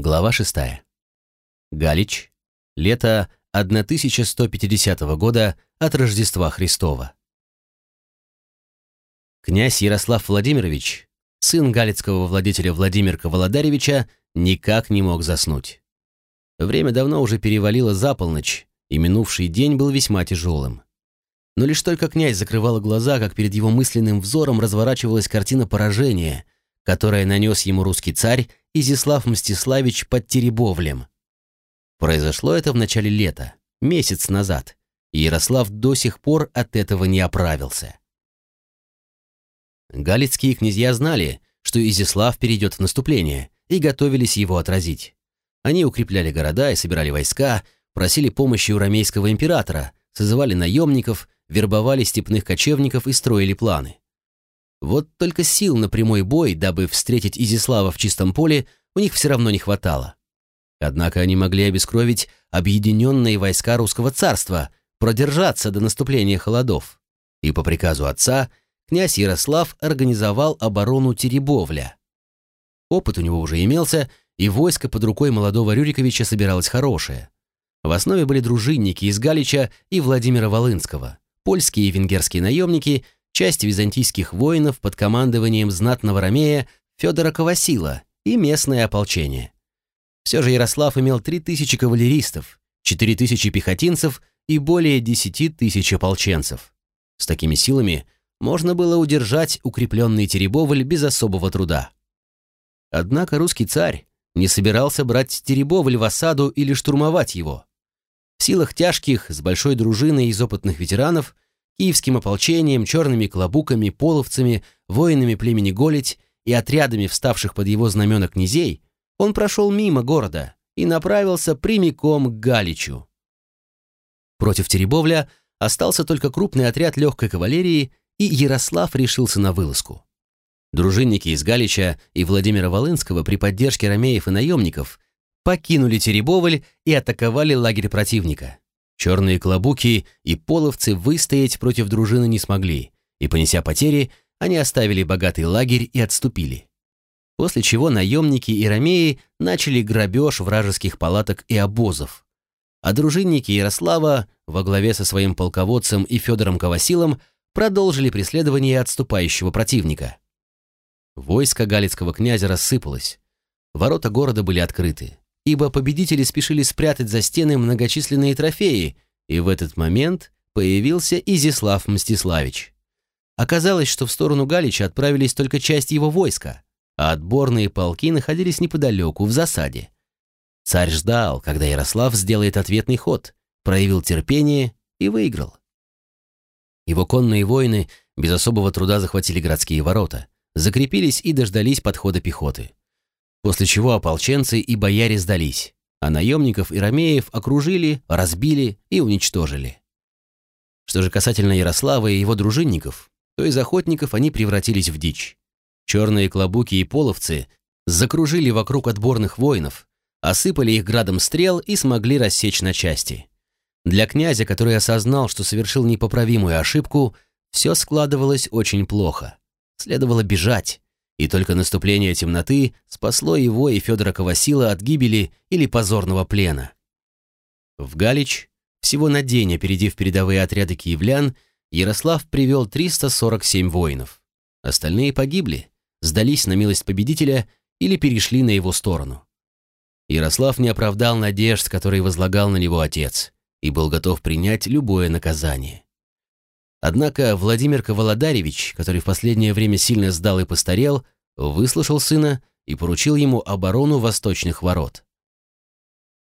Глава 6. Галич. Лето 1150 года от Рождества Христова. Князь Ярослав Владимирович, сын галицкого владетеля Владимирка Володаревича, никак не мог заснуть. Время давно уже перевалило за полночь, и минувший день был весьма тяжелым. Но лишь только князь закрывал глаза, как перед его мысленным взором разворачивалась картина поражения, которое нанес ему русский царь Изяслав Мстиславич под Теребовлем. Произошло это в начале лета, месяц назад, и Ярослав до сих пор от этого не оправился. Галицкие князья знали, что Изяслав перейдет в наступление, и готовились его отразить. Они укрепляли города и собирали войска, просили помощи у ромейского императора, созывали наемников, вербовали степных кочевников и строили планы. Вот только сил на прямой бой, дабы встретить Изислава в чистом поле, у них все равно не хватало. Однако они могли обескровить объединенные войска русского царства, продержаться до наступления холодов. И по приказу отца князь Ярослав организовал оборону Теребовля. Опыт у него уже имелся, и войско под рукой молодого Рюриковича собиралось хорошее. В основе были дружинники из Галича и Владимира Волынского, польские и венгерские наемники – часть византийских воинов под командованием знатного ромея Федора Ковасила и местное ополчение. Все же Ярослав имел 3000 кавалеристов, 4000 пехотинцев и более 10 тысяч ополченцев. С такими силами можно было удержать укрепленный Теребовль без особого труда. Однако русский царь не собирался брать Теребовль в осаду или штурмовать его. В силах тяжких, с большой дружиной из опытных ветеранов – киевским ополчением, черными клобуками, половцами, воинами племени Голить и отрядами вставших под его знамена князей, он прошел мимо города и направился прямиком к Галичу. Против Теребовля остался только крупный отряд легкой кавалерии, и Ярослав решился на вылазку. Дружинники из Галича и Владимира Волынского при поддержке ромеев и наемников покинули Теребовль и атаковали лагерь противника. Черные клобуки и половцы выстоять против дружины не смогли, и, понеся потери, они оставили богатый лагерь и отступили. После чего наемники и ромеи начали грабеж вражеских палаток и обозов. А дружинники Ярослава во главе со своим полководцем и Федором Ковасилом продолжили преследование отступающего противника. Войско галицкого князя рассыпалось. Ворота города были открыты ибо победители спешили спрятать за стены многочисленные трофеи, и в этот момент появился Изислав Мстиславич. Оказалось, что в сторону Галича отправились только часть его войска, а отборные полки находились неподалеку, в засаде. Царь ждал, когда Ярослав сделает ответный ход, проявил терпение и выиграл. Его конные воины без особого труда захватили городские ворота, закрепились и дождались подхода пехоты после чего ополченцы и бояре сдались, а наемников и ромеев окружили, разбили и уничтожили. Что же касательно Ярослава и его дружинников, то из охотников они превратились в дичь. Черные клобуки и половцы закружили вокруг отборных воинов, осыпали их градом стрел и смогли рассечь на части. Для князя, который осознал, что совершил непоправимую ошибку, все складывалось очень плохо. Следовало бежать, и только наступление темноты спасло его и Федора Ковасила от гибели или позорного плена. В Галич, всего на день опередив передовые отряды киевлян, Ярослав привел 347 воинов. Остальные погибли, сдались на милость победителя или перешли на его сторону. Ярослав не оправдал надежд, которые возлагал на него отец, и был готов принять любое наказание. Однако Владимир Коваладаревич, который в последнее время сильно сдал и постарел, выслушал сына и поручил ему оборону восточных ворот.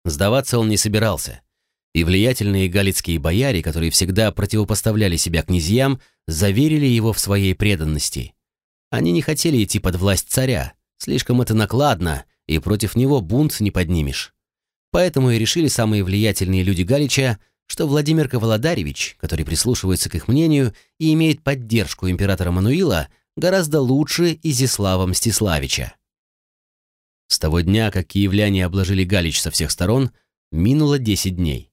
Сдаваться он не собирался, и влиятельные галицкие бояре, которые всегда противопоставляли себя князьям, заверили его в своей преданности. Они не хотели идти под власть царя, слишком это накладно, и против него бунт не поднимешь. Поэтому и решили самые влиятельные люди Галича что Владимир Коваладаревич, который прислушивается к их мнению и имеет поддержку императора Мануила, гораздо лучше Изислава Мстиславича. С того дня, как киевляне обложили Галич со всех сторон, минуло 10 дней.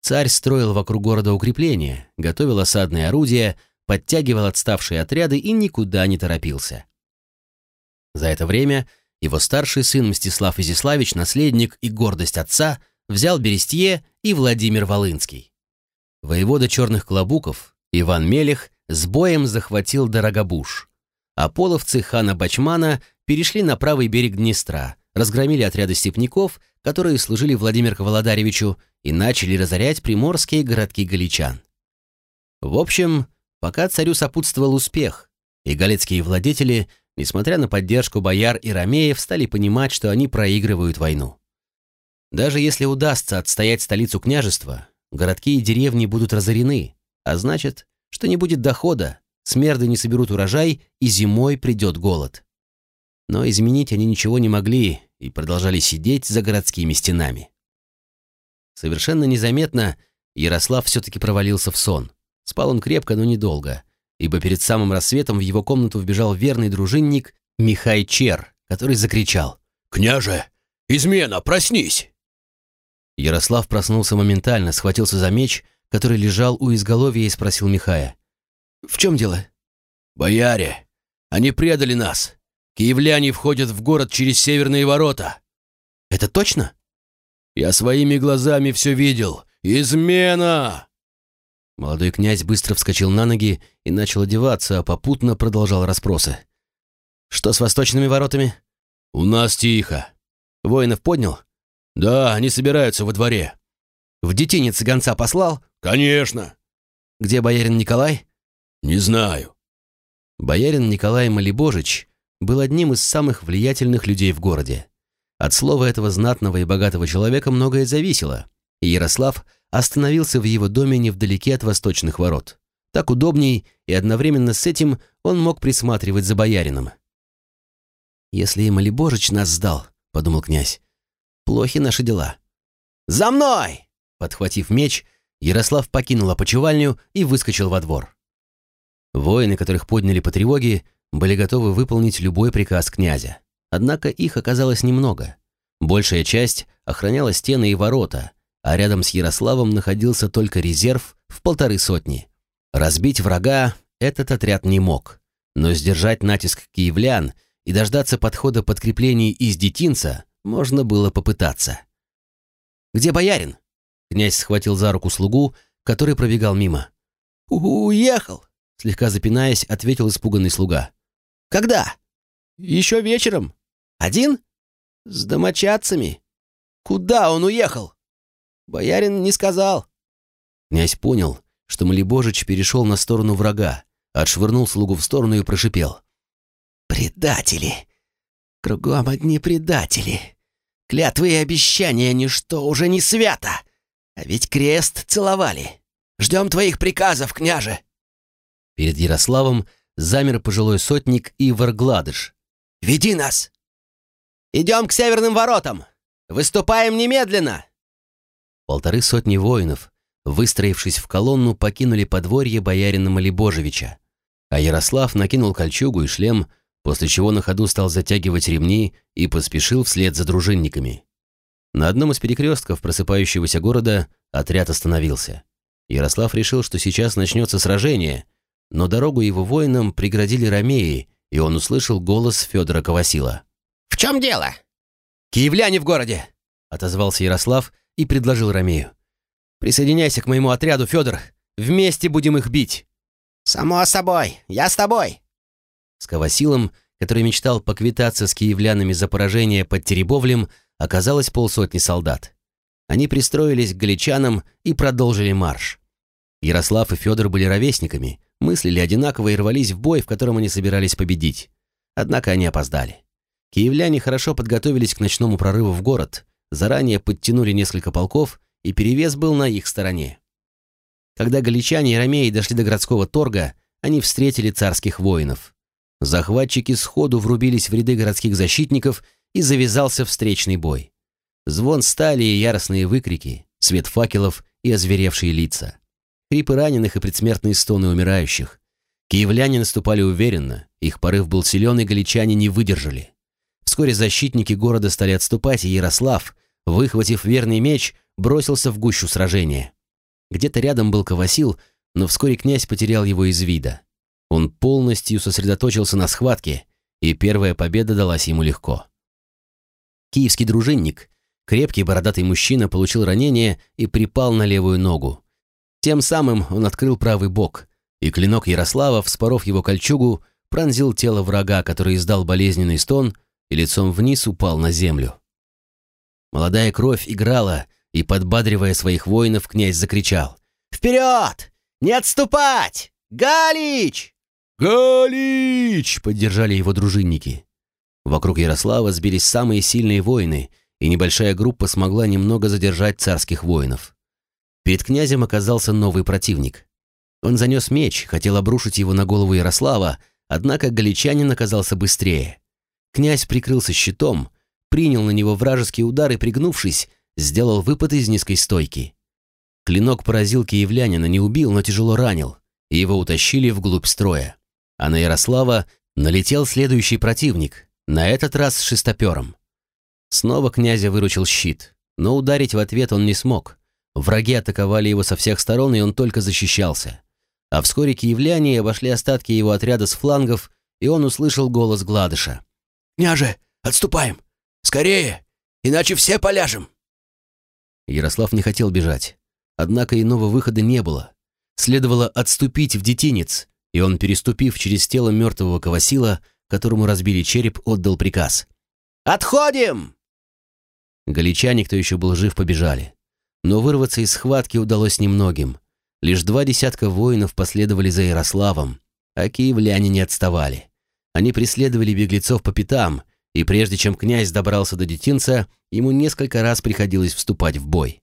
Царь строил вокруг города укрепления, готовил осадные орудия, подтягивал отставшие отряды и никуда не торопился. За это время его старший сын Мстислав Изяславич, наследник и гордость отца, взял Берестье и Владимир Волынский. Воевода черных клобуков, Иван Мелех, с боем захватил Дорогобуш, а половцы хана Бачмана перешли на правый берег Днестра, разгромили отряды степняков, которые служили Владимиру Володаревичу, и начали разорять приморские городки галичан. В общем, пока царю сопутствовал успех, и галицкие владетели, несмотря на поддержку бояр и ромеев, стали понимать, что они проигрывают войну. Даже если удастся отстоять столицу княжества, городки и деревни будут разорены, а значит, что не будет дохода, смерды не соберут урожай, и зимой придет голод. Но изменить они ничего не могли и продолжали сидеть за городскими стенами. Совершенно незаметно Ярослав все-таки провалился в сон. Спал он крепко, но недолго, ибо перед самым рассветом в его комнату вбежал верный дружинник Михай Чер, который закричал «Княже, измена, проснись!» Ярослав проснулся моментально, схватился за меч, который лежал у изголовья, и спросил Михая. «В чем дело?» «Бояре, они предали нас. Киевляне входят в город через северные ворота». «Это точно?» «Я своими глазами все видел. Измена!» Молодой князь быстро вскочил на ноги и начал одеваться, а попутно продолжал расспросы. «Что с восточными воротами?» «У нас тихо». «Воинов поднял?» «Да, они собираются во дворе». «В детинец гонца послал?» «Конечно». «Где боярин Николай?» «Не знаю». Боярин Николай Малибожич был одним из самых влиятельных людей в городе. От слова этого знатного и богатого человека многое зависело, и Ярослав остановился в его доме невдалеке от восточных ворот. Так удобней, и одновременно с этим он мог присматривать за боярином. «Если и Малибожич нас сдал», — подумал князь, — «плохи наши дела». «За мной!» Подхватив меч, Ярослав покинул опочивальню и выскочил во двор. Воины, которых подняли по тревоге, были готовы выполнить любой приказ князя. Однако их оказалось немного. Большая часть охраняла стены и ворота, а рядом с Ярославом находился только резерв в полторы сотни. Разбить врага этот отряд не мог, но сдержать натиск киевлян и дождаться подхода подкреплений из детинца можно было попытаться. «Где боярин?» Князь схватил за руку слугу, который пробегал мимо. «Уехал!» Слегка запинаясь, ответил испуганный слуга. «Когда?» «Еще вечером». «Один?» «С домочадцами». «Куда он уехал?» «Боярин не сказал». Князь понял, что Малибожич перешел на сторону врага, отшвырнул слугу в сторону и прошипел. «Предатели! Кругом одни предатели! Клятвы и обещания ничто уже не свято! А ведь крест целовали! Ждем твоих приказов, княже!» Перед Ярославом замер пожилой сотник Ивар Гладыш. «Веди нас!» «Идем к северным воротам! Выступаем немедленно!» Полторы сотни воинов, выстроившись в колонну, покинули подворье боярина Малибожевича, а Ярослав накинул кольчугу и шлем, после чего на ходу стал затягивать ремни и поспешил вслед за дружинниками. На одном из перекрестков просыпающегося города отряд остановился. Ярослав решил, что сейчас начнется сражение — но дорогу его воинам преградили ромеи, и он услышал голос Федора Ковасила. «В чем дело?» «Киевляне в городе!» — отозвался Ярослав и предложил ромею. «Присоединяйся к моему отряду, Федор. Вместе будем их бить!» «Само собой, я с тобой!» С Ковасилом, который мечтал поквитаться с киевлянами за поражение под Теребовлем, оказалось полсотни солдат. Они пристроились к галичанам и продолжили марш. Ярослав и Федор были ровесниками, мыслили одинаково и рвались в бой, в котором они собирались победить. Однако они опоздали. Киевляне хорошо подготовились к ночному прорыву в город, заранее подтянули несколько полков, и перевес был на их стороне. Когда галичане и ромеи дошли до городского торга, они встретили царских воинов. Захватчики сходу врубились в ряды городских защитников, и завязался встречный бой. Звон стали и яростные выкрики, свет факелов и озверевшие лица хрипы раненых и предсмертные стоны умирающих. Киевляне наступали уверенно, их порыв был силен, и галичане не выдержали. Вскоре защитники города стали отступать, и Ярослав, выхватив верный меч, бросился в гущу сражения. Где-то рядом был Ковасил, но вскоре князь потерял его из вида. Он полностью сосредоточился на схватке, и первая победа далась ему легко. Киевский дружинник, крепкий бородатый мужчина, получил ранение и припал на левую ногу. Тем самым он открыл правый бок, и клинок Ярослава, вспоров его кольчугу, пронзил тело врага, который издал болезненный стон и лицом вниз упал на землю. Молодая кровь играла, и, подбадривая своих воинов, князь закричал. «Вперед! Не отступать! Галич!» «Галич!» — поддержали его дружинники. Вокруг Ярослава сбились самые сильные воины, и небольшая группа смогла немного задержать царских воинов. Перед князем оказался новый противник. Он занес меч, хотел обрушить его на голову Ярослава, однако галичанин оказался быстрее. Князь прикрылся щитом, принял на него вражеский удар и, пригнувшись, сделал выпад из низкой стойки. Клинок поразил киевлянина, не убил, но тяжело ранил, и его утащили вглубь строя. А на Ярослава налетел следующий противник, на этот раз с шестопером. Снова князя выручил щит, но ударить в ответ он не смог. Враги атаковали его со всех сторон, и он только защищался. А вскоре киевляне обошли остатки его отряда с флангов, и он услышал голос Гладыша. «Княже, отступаем! Скорее! Иначе все поляжем!» Ярослав не хотел бежать. Однако иного выхода не было. Следовало отступить в детинец, и он, переступив через тело мертвого Кавасила, которому разбили череп, отдал приказ. «Отходим!» Галичане, кто еще был жив, побежали. Но вырваться из схватки удалось немногим. Лишь два десятка воинов последовали за Ярославом, а киевляне не отставали. Они преследовали беглецов по пятам, и прежде чем князь добрался до детинца, ему несколько раз приходилось вступать в бой.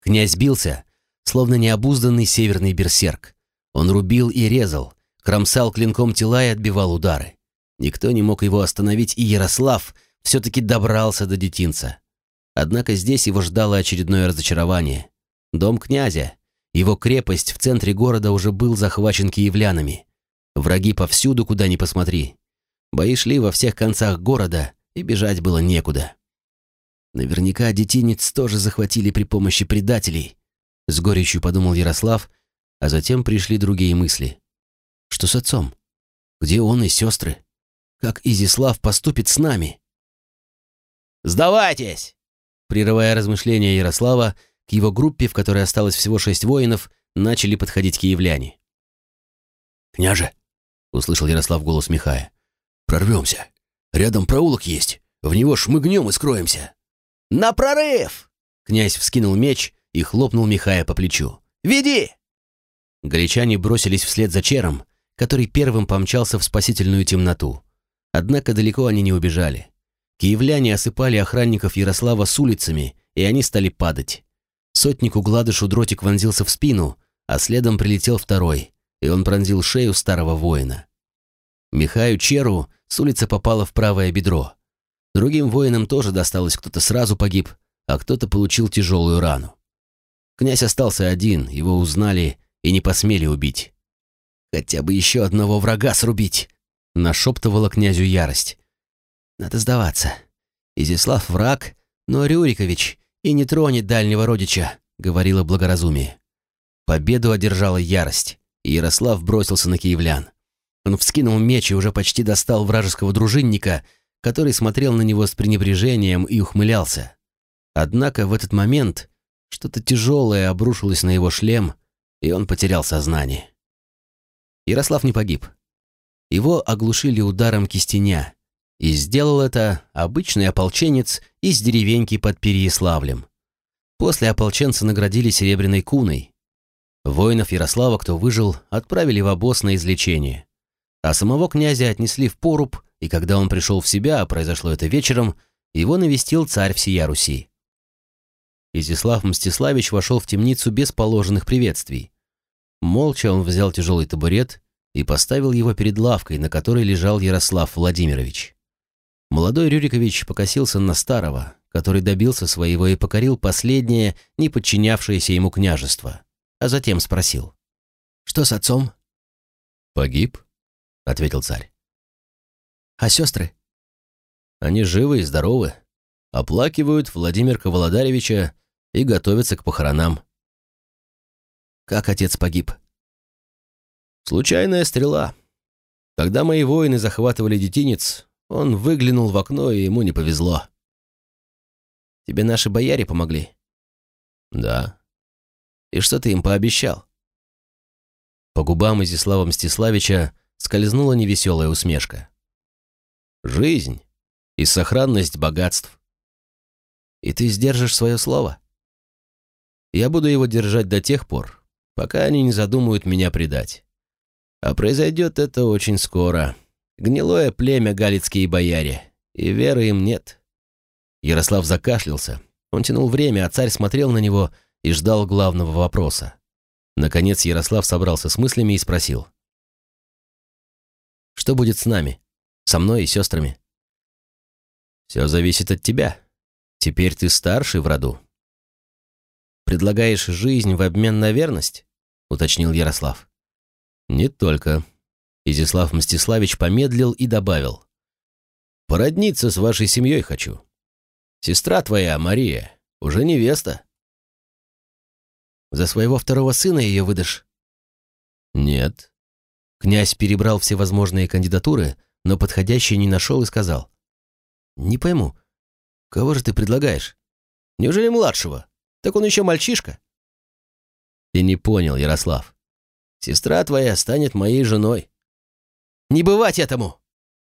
Князь бился, словно необузданный северный берсерк. Он рубил и резал, кромсал клинком тела и отбивал удары. Никто не мог его остановить, и Ярослав все-таки добрался до детинца. Однако здесь его ждало очередное разочарование. Дом князя, его крепость в центре города уже был захвачен киевлянами. Враги повсюду, куда ни посмотри. Бои шли во всех концах города, и бежать было некуда. Наверняка детинец тоже захватили при помощи предателей. С горечью подумал Ярослав, а затем пришли другие мысли. Что с отцом? Где он и сестры? Как Изислав поступит с нами? «Сдавайтесь!» Прерывая размышления Ярослава, к его группе, в которой осталось всего шесть воинов, начали подходить киевляне. «Княже!» — услышал Ярослав голос Михая. Прорвемся. Рядом проулок есть. В него шмыгнем и скроемся». «На прорыв!» Князь вскинул меч и хлопнул Михая по плечу. «Веди!» Галичане бросились вслед за Чером, который первым помчался в спасительную темноту. Однако далеко они не убежали. Киевляне осыпали охранников Ярослава с улицами, и они стали падать. Сотнику Гладышу дротик вонзился в спину, а следом прилетел второй, и он пронзил шею старого воина. Михаю Черу с улицы попало в правое бедро. Другим воинам тоже досталось, кто-то сразу погиб, а кто-то получил тяжелую рану. Князь остался один, его узнали и не посмели убить. «Хотя бы еще одного врага срубить!» — нашептывала князю ярость. «Надо сдаваться. Изяслав враг, но Рюрикович и не тронет дальнего родича», — говорила благоразумие. Победу одержала ярость, и Ярослав бросился на киевлян. Он вскинул меч и уже почти достал вражеского дружинника, который смотрел на него с пренебрежением и ухмылялся. Однако в этот момент что-то тяжелое обрушилось на его шлем, и он потерял сознание. Ярослав не погиб. Его оглушили ударом кистеня, и сделал это обычный ополченец из деревеньки под Переяславлем. После ополченца наградили серебряной куной. Воинов Ярослава, кто выжил, отправили в обоз на излечение. А самого князя отнесли в поруб, и когда он пришел в себя, а произошло это вечером, его навестил царь всея Руси. Изяслав Мстиславич вошел в темницу без положенных приветствий. Молча он взял тяжелый табурет и поставил его перед лавкой, на которой лежал Ярослав Владимирович. Молодой Рюрикович покосился на старого, который добился своего и покорил последнее, не подчинявшееся ему княжество, а затем спросил. «Что с отцом?» «Погиб», — ответил царь. «А сестры?» «Они живы и здоровы, оплакивают Владимирка Володаревича и готовятся к похоронам». «Как отец погиб?» «Случайная стрела. Когда мои воины захватывали детинец, он выглянул в окно, и ему не повезло». Тебе наши бояре помогли?» «Да». «И что ты им пообещал?» По губам Изяслава Мстиславича скользнула невеселая усмешка. «Жизнь и сохранность богатств. И ты сдержишь свое слово? Я буду его держать до тех пор, пока они не задумают меня предать. А произойдет это очень скоро. Гнилое племя галицкие бояре, и веры им нет». Ярослав закашлялся. Он тянул время, а царь смотрел на него и ждал главного вопроса. Наконец Ярослав собрался с мыслями и спросил. «Что будет с нами? Со мной и сестрами?» «Все зависит от тебя. Теперь ты старший в роду». «Предлагаешь жизнь в обмен на верность?» — уточнил Ярослав. «Не только». Изяслав Мстиславич помедлил и добавил. «Породниться с вашей семьей хочу. Сестра твоя, Мария, уже невеста». За своего второго сына ее выдашь?» «Нет». Князь перебрал все возможные кандидатуры, но подходящей не нашел и сказал. «Не пойму, кого же ты предлагаешь? Неужели младшего? Так он еще мальчишка». «Ты не понял, Ярослав. Сестра твоя станет моей женой». «Не бывать этому!»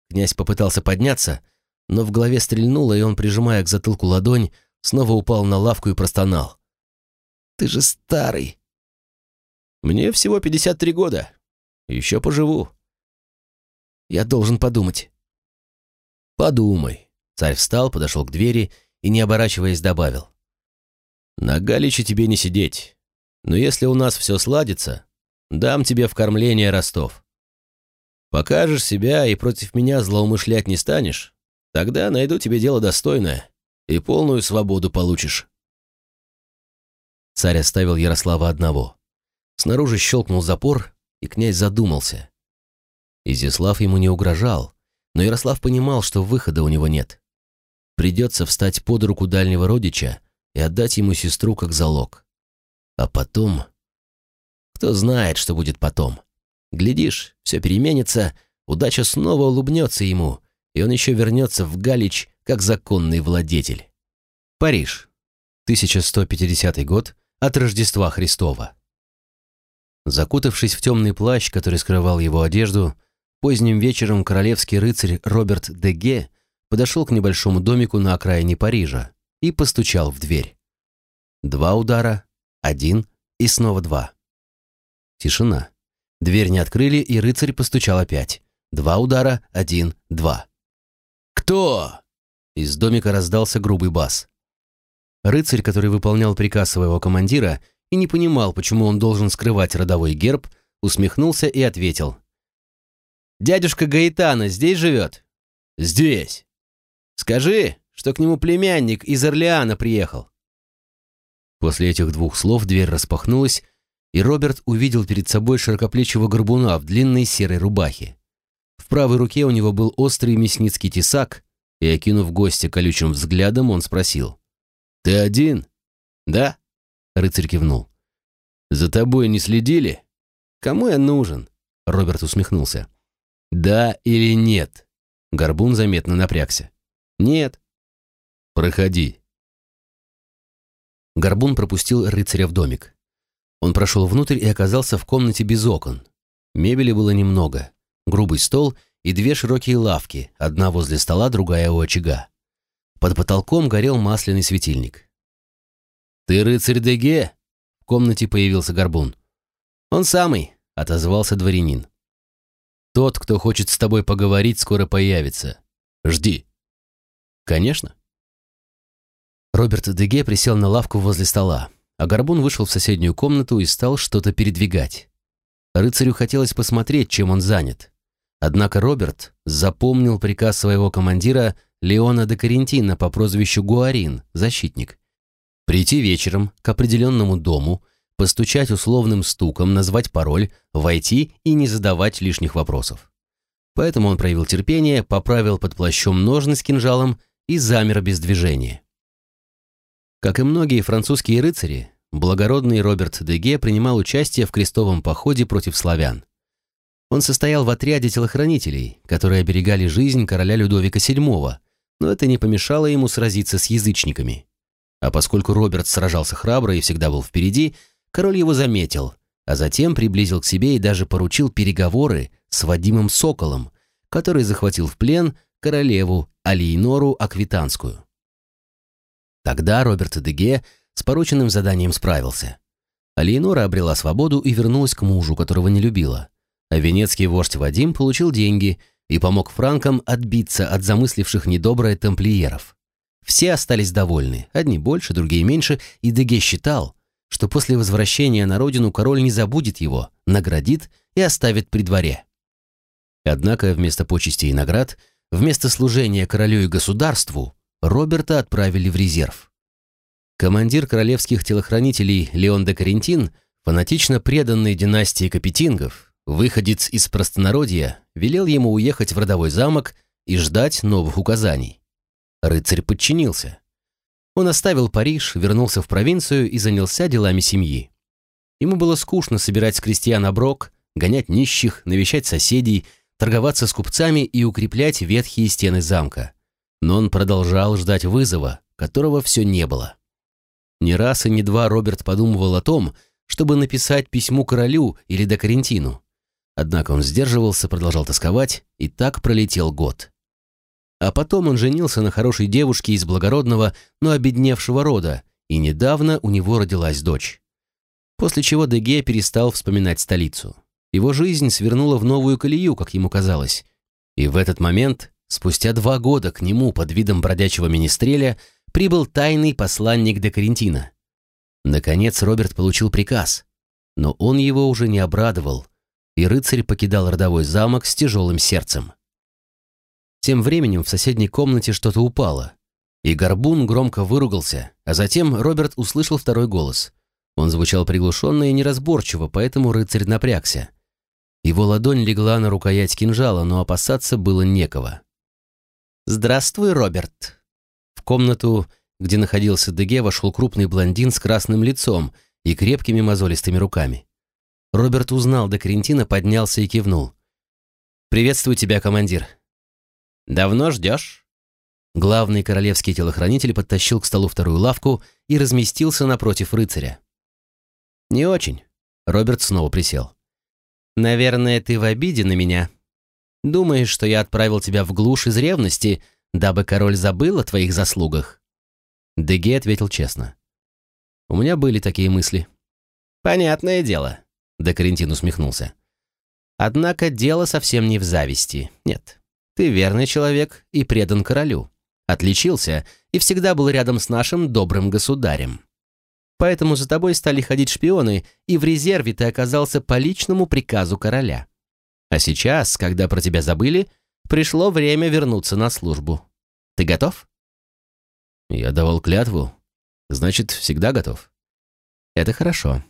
Князь попытался подняться, но в голове стрельнуло, и он, прижимая к затылку ладонь, снова упал на лавку и простонал. Ты же старый. Мне всего 53 года. Еще поживу. Я должен подумать. Подумай. Царь встал, подошел к двери и, не оборачиваясь, добавил. На Галиче тебе не сидеть. Но если у нас все сладится, дам тебе в Ростов. Покажешь себя и против меня злоумышлять не станешь, тогда найду тебе дело достойное и полную свободу получишь. Царь оставил Ярослава одного. Снаружи щелкнул запор, и князь задумался. Изяслав ему не угрожал, но Ярослав понимал, что выхода у него нет. Придется встать под руку дальнего родича и отдать ему сестру как залог. А потом... Кто знает, что будет потом. Глядишь, все переменится, удача снова улыбнется ему, и он еще вернется в Галич как законный владетель. Париж. 1150 год от Рождества Христова. Закутавшись в темный плащ, который скрывал его одежду, поздним вечером королевский рыцарь Роберт Деге подошел к небольшому домику на окраине Парижа и постучал в дверь. Два удара, один и снова два. Тишина. Дверь не открыли, и рыцарь постучал опять. Два удара, один, два. «Кто?» Из домика раздался грубый бас. Рыцарь, который выполнял приказ своего командира и не понимал, почему он должен скрывать родовой герб, усмехнулся и ответил. «Дядюшка Гаэтана здесь живет?» «Здесь». «Скажи, что к нему племянник из Орлеана приехал». После этих двух слов дверь распахнулась, и Роберт увидел перед собой широкоплечего горбуна в длинной серой рубахе. В правой руке у него был острый мясницкий тесак, и, окинув гостя колючим взглядом, он спросил. «Ты один?» «Да», — рыцарь кивнул. «За тобой не следили?» «Кому я нужен?» — Роберт усмехнулся. «Да или нет?» Горбун заметно напрягся. «Нет». «Проходи». Горбун пропустил рыцаря в домик. Он прошел внутрь и оказался в комнате без окон. Мебели было немного. Грубый стол и две широкие лавки, одна возле стола, другая у очага. Под потолком горел масляный светильник. «Ты рыцарь Деге?» В комнате появился горбун. «Он самый», — отозвался дворянин. «Тот, кто хочет с тобой поговорить, скоро появится. Жди». «Конечно». Роберт Деге присел на лавку возле стола, а горбун вышел в соседнюю комнату и стал что-то передвигать. Рыцарю хотелось посмотреть, чем он занят. Однако Роберт запомнил приказ своего командира — Леона де Карентина по прозвищу Гуарин, защитник. Прийти вечером к определенному дому, постучать условным стуком, назвать пароль, войти и не задавать лишних вопросов. Поэтому он проявил терпение, поправил под плащом ножны с кинжалом и замер без движения. Как и многие французские рыцари, благородный Роберт Деге принимал участие в крестовом походе против славян. Он состоял в отряде телохранителей, которые оберегали жизнь короля Людовика VII, но это не помешало ему сразиться с язычниками. А поскольку Роберт сражался храбро и всегда был впереди, король его заметил, а затем приблизил к себе и даже поручил переговоры с Вадимом Соколом, который захватил в плен королеву Алиенору Аквитанскую. Тогда Роберт Деге с порученным заданием справился. Алиенора обрела свободу и вернулась к мужу, которого не любила. А венецкий вождь Вадим получил деньги и помог франкам отбиться от замысливших недоброе тамплиеров. Все остались довольны, одни больше, другие меньше, и Деге считал, что после возвращения на родину король не забудет его, наградит и оставит при дворе. Однако вместо почести и наград, вместо служения королю и государству, Роберта отправили в резерв. Командир королевских телохранителей Леон де Карентин, фанатично преданный династии Капетингов, выходец из простонародья, велел ему уехать в родовой замок и ждать новых указаний. Рыцарь подчинился. Он оставил Париж, вернулся в провинцию и занялся делами семьи. Ему было скучно собирать с крестьян оброк, гонять нищих, навещать соседей, торговаться с купцами и укреплять ветхие стены замка. Но он продолжал ждать вызова, которого все не было. Не раз и не два Роберт подумывал о том, чтобы написать письму королю или до Карентину. Однако он сдерживался, продолжал тосковать, и так пролетел год. А потом он женился на хорошей девушке из благородного, но обедневшего рода, и недавно у него родилась дочь. После чего Деге перестал вспоминать столицу. Его жизнь свернула в новую колею, как ему казалось. И в этот момент, спустя два года к нему под видом бродячего министреля, прибыл тайный посланник де Карентина. Наконец Роберт получил приказ, но он его уже не обрадовал, и рыцарь покидал родовой замок с тяжелым сердцем. Тем временем в соседней комнате что-то упало, и Горбун громко выругался, а затем Роберт услышал второй голос. Он звучал приглушенно и неразборчиво, поэтому рыцарь напрягся. Его ладонь легла на рукоять кинжала, но опасаться было некого. «Здравствуй, Роберт!» В комнату, где находился Деге, вошел крупный блондин с красным лицом и крепкими мозолистыми руками. Роберт узнал Декрентина, поднялся и кивнул. «Приветствую тебя, командир». «Давно ждешь?» Главный королевский телохранитель подтащил к столу вторую лавку и разместился напротив рыцаря. «Не очень». Роберт снова присел. «Наверное, ты в обиде на меня. Думаешь, что я отправил тебя в глушь из ревности, дабы король забыл о твоих заслугах?» Деге ответил честно. «У меня были такие мысли». «Понятное дело», — Декарентин усмехнулся. «Однако дело совсем не в зависти. Нет, ты верный человек и предан королю. Отличился и всегда был рядом с нашим добрым государем. Поэтому за тобой стали ходить шпионы, и в резерве ты оказался по личному приказу короля. А сейчас, когда про тебя забыли, пришло время вернуться на службу. Ты готов? Я давал клятву. Значит, всегда готов. Это хорошо.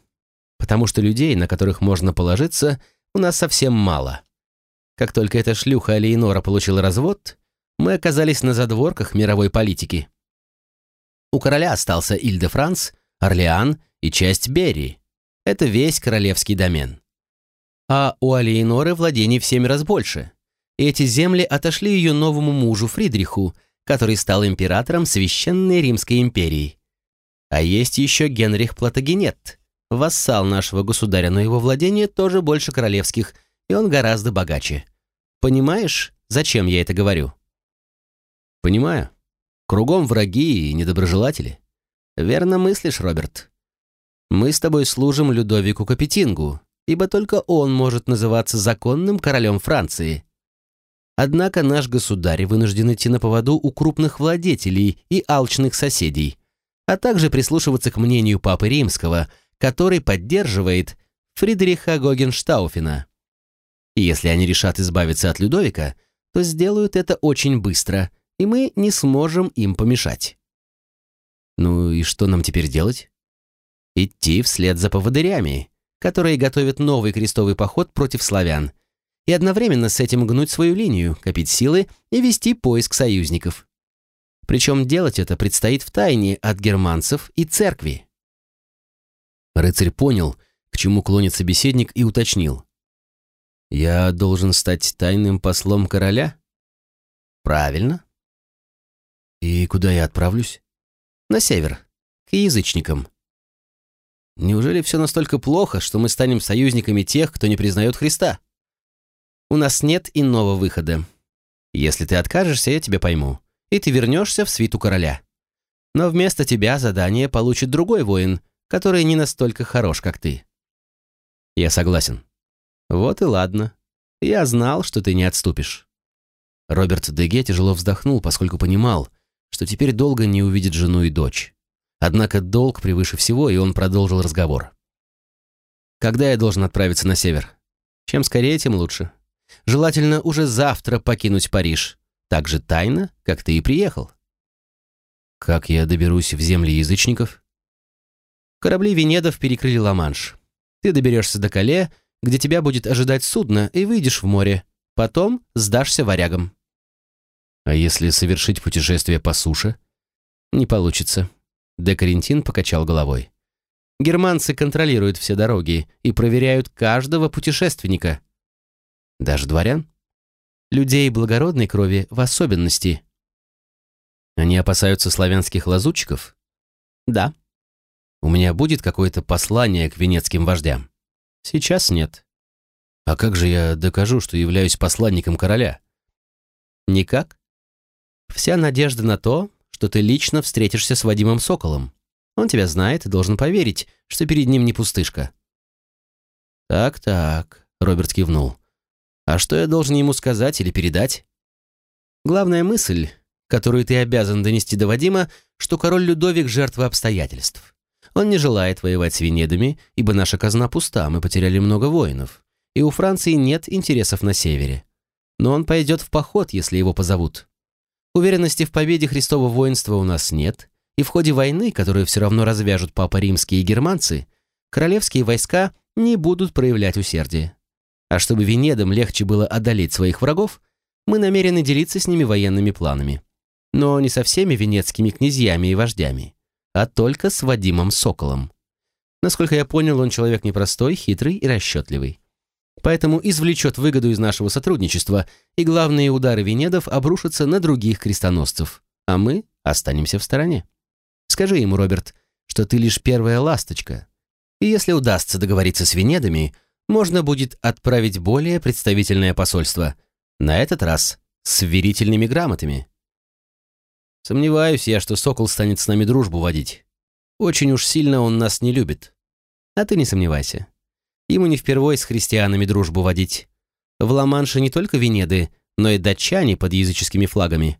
Потому что людей, на которых можно положиться, у нас совсем мало. Как только эта шлюха Алиенора получила развод, мы оказались на задворках мировой политики. У короля остался Иль-де-Франс, Орлеан и часть Берри. Это весь королевский домен. А у Алиеноры владений в семь раз больше. Эти земли отошли ее новому мужу Фридриху, который стал императором Священной Римской империи. А есть еще Генрих Платагенет, вассал нашего государя, но его владения тоже больше королевских, и он гораздо богаче. Понимаешь, зачем я это говорю? Понимаю. Кругом враги и недоброжелатели. «Верно мыслишь, Роберт. Мы с тобой служим Людовику Капетингу, ибо только он может называться законным королем Франции. Однако наш государь вынужден идти на поводу у крупных владетелей и алчных соседей, а также прислушиваться к мнению Папы Римского, который поддерживает Фридриха Гогенштауфена. И если они решат избавиться от Людовика, то сделают это очень быстро, и мы не сможем им помешать. Ну и что нам теперь делать? Идти вслед за поводырями, которые готовят новый крестовый поход против славян, и одновременно с этим гнуть свою линию, копить силы и вести поиск союзников. Причем делать это предстоит в тайне от германцев и церкви. Рыцарь понял, к чему клонит собеседник, и уточнил. «Я должен стать тайным послом короля?» «Правильно». «И куда я отправлюсь?» На север, к язычникам. Неужели все настолько плохо, что мы станем союзниками тех, кто не признает Христа? У нас нет иного выхода. Если ты откажешься, я тебя пойму, и ты вернешься в свиту короля. Но вместо тебя задание получит другой воин, который не настолько хорош, как ты. Я согласен. Вот и ладно. Я знал, что ты не отступишь. Роберт Деге тяжело вздохнул, поскольку понимал, что теперь долго не увидит жену и дочь. Однако долг превыше всего, и он продолжил разговор. «Когда я должен отправиться на север? Чем скорее, тем лучше. Желательно уже завтра покинуть Париж. Так же тайно, как ты и приехал». «Как я доберусь в земли язычников?» Корабли Венедов перекрыли Ла-Манш. Ты доберешься до Кале, где тебя будет ожидать судно, и выйдешь в море. Потом сдашься варягам». «А если совершить путешествие по суше?» «Не получится. Де Карентин покачал головой. Германцы контролируют все дороги и проверяют каждого путешественника. Даже дворян? Людей благородной крови в особенности. Они опасаются славянских лазутчиков? Да. У меня будет какое-то послание к венецким вождям? Сейчас нет. А как же я докажу, что являюсь посланником короля? Никак. Вся надежда на то, что ты лично встретишься с Вадимом Соколом. Он тебя знает и должен поверить, что перед ним не пустышка». «Так-так», — Роберт кивнул. «А что я должен ему сказать или передать?» «Главная мысль, которую ты обязан донести до Вадима, что король Людовик — жертва обстоятельств. Он не желает воевать с Венедами, ибо наша казна пуста, мы потеряли много воинов, и у Франции нет интересов на севере. Но он пойдет в поход, если его позовут. Уверенности в победе Христова воинства у нас нет, и в ходе войны, которую все равно развяжут папа римские и германцы, королевские войска не будут проявлять усердие. А чтобы Венедам легче было одолеть своих врагов, мы намерены делиться с ними военными планами. Но не со всеми венецкими князьями и вождями, а только с Вадимом Соколом. Насколько я понял, он человек непростой, хитрый и расчетливый поэтому извлечет выгоду из нашего сотрудничества, и главные удары Венедов обрушатся на других крестоносцев, а мы останемся в стороне. Скажи ему, Роберт, что ты лишь первая ласточка, и если удастся договориться с Венедами, можно будет отправить более представительное посольство, на этот раз с верительными грамотами. Сомневаюсь я, что Сокол станет с нами дружбу водить. Очень уж сильно он нас не любит. А ты не сомневайся. Ему не впервой с христианами дружбу водить. В Ла-Манше не только Венеды, но и датчане под языческими флагами.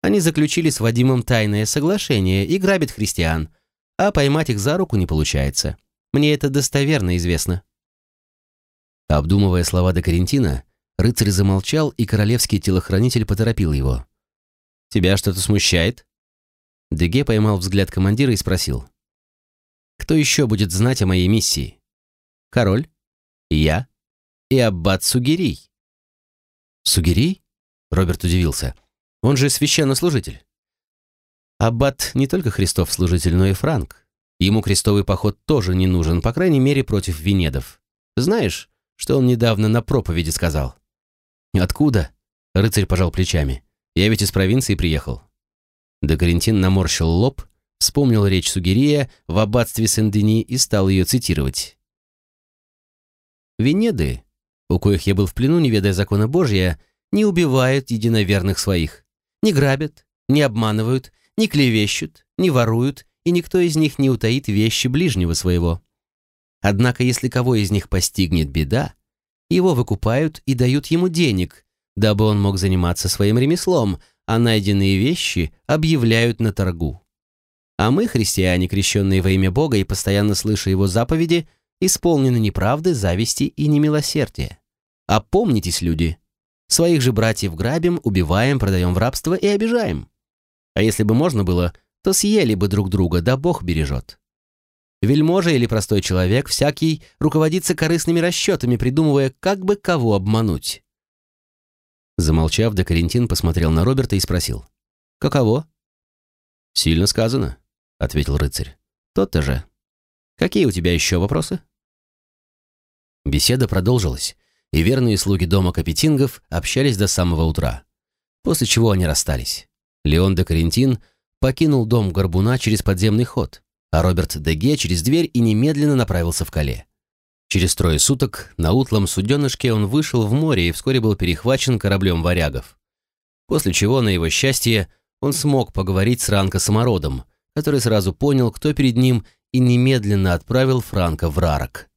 Они заключили с Вадимом тайное соглашение и грабят христиан, а поймать их за руку не получается. Мне это достоверно известно». Обдумывая слова до Карентина, рыцарь замолчал, и королевский телохранитель поторопил его. «Тебя что-то смущает?» Деге поймал взгляд командира и спросил. «Кто еще будет знать о моей миссии?» Король, я и аббат Сугирий. Сугирий? Роберт удивился. Он же священнослужитель. Аббат не только Христов служитель, но и Франк. Ему крестовый поход тоже не нужен, по крайней мере, против Венедов. Знаешь, что он недавно на проповеди сказал? Откуда? Рыцарь пожал плечами. Я ведь из провинции приехал. Де Карентин наморщил лоб, вспомнил речь Сугирия в аббатстве Сен-Дени и стал ее цитировать. Венеды, у коих я был в плену, не ведая закона Божия, не убивают единоверных своих, не грабят, не обманывают, не клевещут, не воруют, и никто из них не утаит вещи ближнего своего. Однако, если кого из них постигнет беда, его выкупают и дают ему денег, дабы он мог заниматься своим ремеслом, а найденные вещи объявляют на торгу. А мы, христиане, крещенные во имя Бога и постоянно слыша его заповеди, исполнены неправды, зависти и немилосердия. Опомнитесь, люди. Своих же братьев грабим, убиваем, продаем в рабство и обижаем. А если бы можно было, то съели бы друг друга, да Бог бережет. Вельможа или простой человек, всякий, руководится корыстными расчетами, придумывая, как бы кого обмануть. Замолчав, Декарентин посмотрел на Роберта и спросил. «Каково?» «Сильно сказано», — ответил рыцарь. «Тот-то же». Какие у тебя еще вопросы?» Беседа продолжилась, и верные слуги дома Капетингов общались до самого утра, после чего они расстались. Леон де Карентин покинул дом Горбуна через подземный ход, а Роберт Деге через дверь и немедленно направился в Кале. Через трое суток на утлом суденышке он вышел в море и вскоре был перехвачен кораблем варягов. После чего, на его счастье, он смог поговорить с Ранко-самородом, который сразу понял, кто перед ним, и немедленно отправил Франка в Рарок.